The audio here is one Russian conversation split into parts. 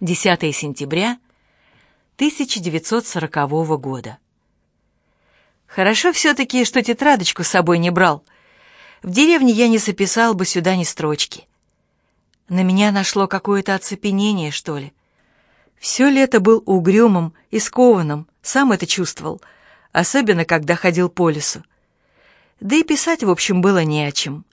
10 сентября 1940 года. Хорошо все-таки, что тетрадочку с собой не брал. В деревне я не записал бы сюда ни строчки. На меня нашло какое-то оцепенение, что ли. Все лето был угрюмым и скованным, сам это чувствовал, особенно когда ходил по лесу. Да и писать, в общем, было не о чем.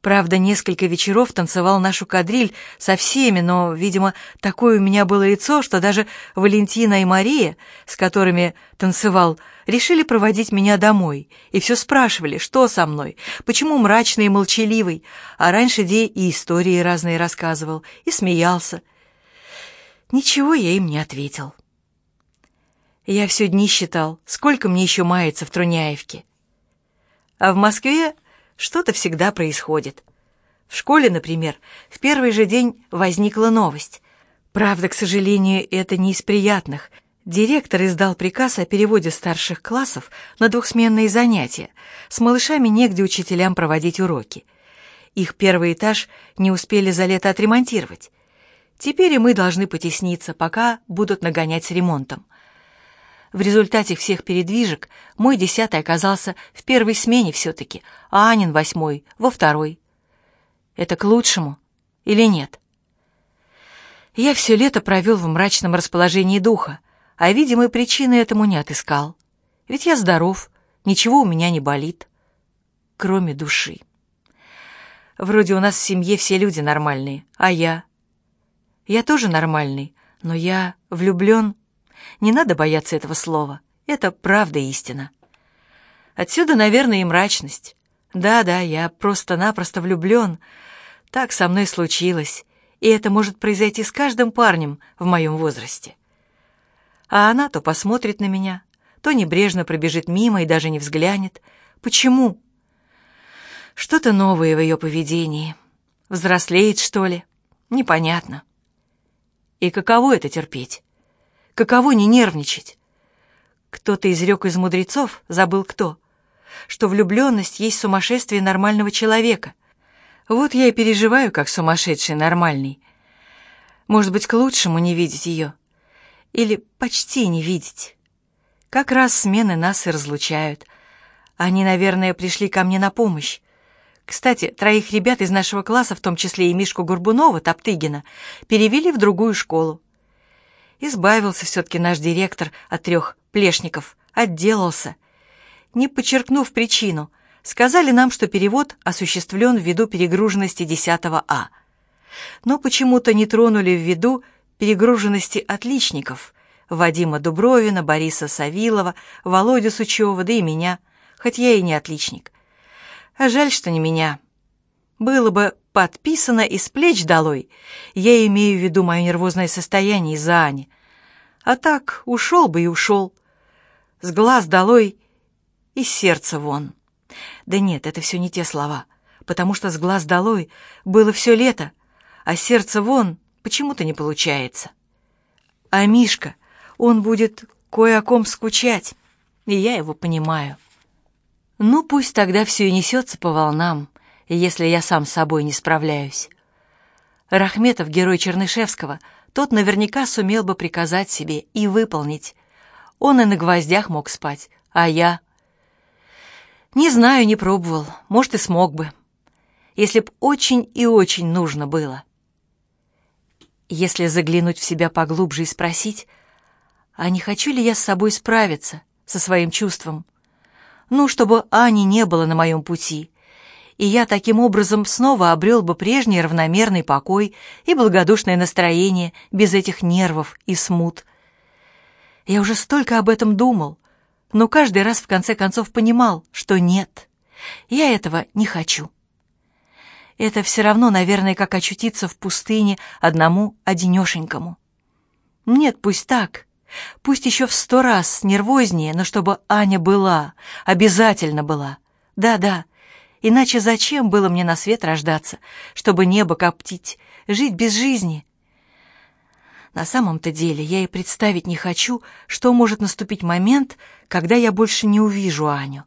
Правда, несколько вечеров танцевал нашу кадриль со всеми, но, видимо, такое у меня было лицо, что даже Валентина и Мария, с которыми танцевал, решили проводить меня домой, и все спрашивали, что со мной, почему мрачный и молчаливый, а раньше Ди и истории разные рассказывал, и смеялся. Ничего я им не ответил. Я все дни считал, сколько мне еще мается в Труняевке. А в Москве что-то всегда происходит. В школе, например, в первый же день возникла новость. Правда, к сожалению, это не из приятных. Директор издал приказ о переводе старших классов на двухсменные занятия. С малышами негде учителям проводить уроки. Их первый этаж не успели за лето отремонтировать. Теперь и мы должны потесниться, пока будут нагонять с ремонтом. В результате всех передвижек мой десятый оказался в первой смене все-таки, а Анин восьмой — во второй. Это к лучшему или нет? Я все лето провел в мрачном расположении духа, а видимой причины этому не отыскал. Ведь я здоров, ничего у меня не болит, кроме души. Вроде у нас в семье все люди нормальные, а я? Я тоже нормальный, но я влюблен не надо бояться этого слова. Это правда истина. Отсюда, наверное, и мрачность. Да-да, я просто-напросто влюблен. Так со мной случилось, и это может произойти с каждым парнем в моем возрасте. А она то посмотрит на меня, то небрежно пробежит мимо и даже не взглянет. Почему? Что-то новое в ее поведении. Взрослеет, что ли? Непонятно. И каково это терпеть? Каково не нервничать? Кто-то изрек из мудрецов, забыл кто, что влюбленность есть сумасшествие нормального человека. Вот я и переживаю, как сумасшедший нормальный. Может быть, к лучшему не видеть ее. Или почти не видеть. Как раз смены нас и разлучают. Они, наверное, пришли ко мне на помощь. Кстати, троих ребят из нашего класса, в том числе и Мишку Горбунова, Топтыгина, перевели в другую школу. Избавился все-таки наш директор от трех плешников, отделался. Не подчеркнув причину, сказали нам, что перевод осуществлен ввиду перегруженности 10 А. Но почему-то не тронули в виду перегруженности отличников Вадима Дубровина, Бориса Савилова, Володю Сучева, да и меня, хоть я и не отличник. А жаль, что не меня. Было бы подписано из плеч долой. Я имею в виду мое нервозное состояние из-за Ани. А так, ушел бы и ушел. С глаз долой и сердце вон. Да нет, это все не те слова, потому что с глаз долой было все лето, а сердце вон почему-то не получается. А Мишка, он будет кое о ком скучать, и я его понимаю. Ну, пусть тогда все и несется по волнам, если я сам с собой не справляюсь. Рахметов, герой Чернышевского, тот наверняка сумел бы приказать себе и выполнить. Он и на гвоздях мог спать, а я... Не знаю, не пробовал, может, и смог бы. Если б очень и очень нужно было. Если заглянуть в себя поглубже и спросить, а не хочу ли я с собой справиться, со своим чувством? Ну, чтобы Ани не было на моем пути, и я таким образом снова обрел бы прежний равномерный покой и благодушное настроение без этих нервов и смут. Я уже столько об этом думал, но каждый раз в конце концов понимал, что нет, я этого не хочу. Это все равно, наверное, как очутиться в пустыне одному одинешенькому. Нет, пусть так, пусть еще в сто раз нервознее, но чтобы Аня была, обязательно была. Да-да, Иначе зачем было мне на свет рождаться, чтобы небо коптить, жить без жизни? На самом-то деле я и представить не хочу, что может наступить момент, когда я больше не увижу Аню.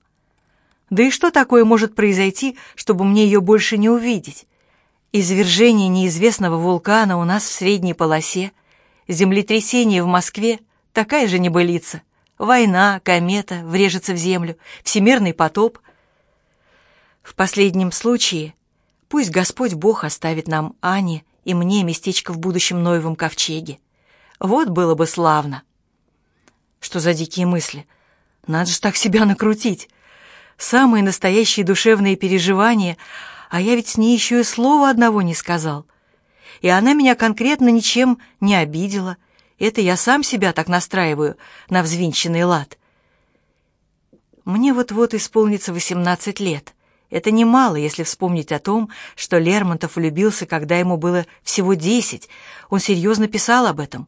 Да и что такое может произойти, чтобы мне ее больше не увидеть? Извержение неизвестного вулкана у нас в средней полосе Землетрясение в Москве — такая же небылица. Война, комета врежется в землю, всемирный потоп. В последнем случае пусть Господь Бог оставит нам, Ане и мне, местечко в будущем Ноевом ковчеге. Вот было бы славно. Что за дикие мысли? Надо же так себя накрутить. Самые настоящие душевные переживания, а я ведь с ней еще и слова одного не сказал. И она меня конкретно ничем не обидела. Это я сам себя так настраиваю на взвинченный лад. Мне вот-вот исполнится восемнадцать лет. Это немало, если вспомнить о том, что Лермонтов влюбился, когда ему было всего десять. Он серьезно писал об этом.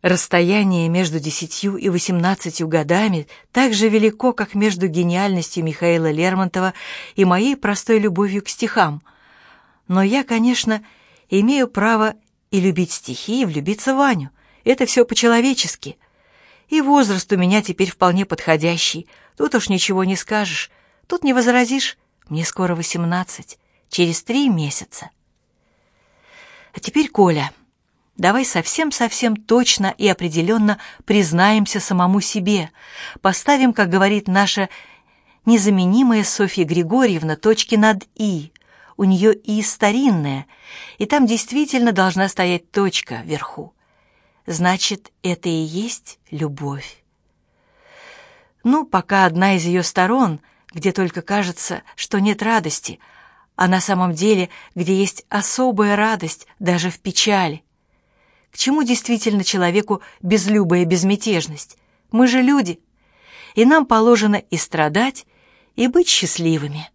Расстояние между десятью и восемнадцатью годами так же велико, как между гениальностью Михаила Лермонтова и моей простой любовью к стихам. Но я, конечно, имею право и любить стихи, и влюбиться в Ваню. Это все по-человечески. И возраст у меня теперь вполне подходящий. Тут уж ничего не скажешь. Тут не возразишь. Мне скоро восемнадцать. Через три месяца. А теперь, Коля давай совсем-совсем точно и определенно признаемся самому себе, поставим, как говорит наша незаменимая Софья Григорьевна, точки над «и». У нее «и» старинное, и там действительно должна стоять точка вверху. Значит, это и есть любовь. Ну, пока одна из ее сторон, где только кажется, что нет радости, а на самом деле, где есть особая радость даже в печали. К чему действительно человеку безлюбая безмятежность? Мы же люди, и нам положено и страдать, и быть счастливыми.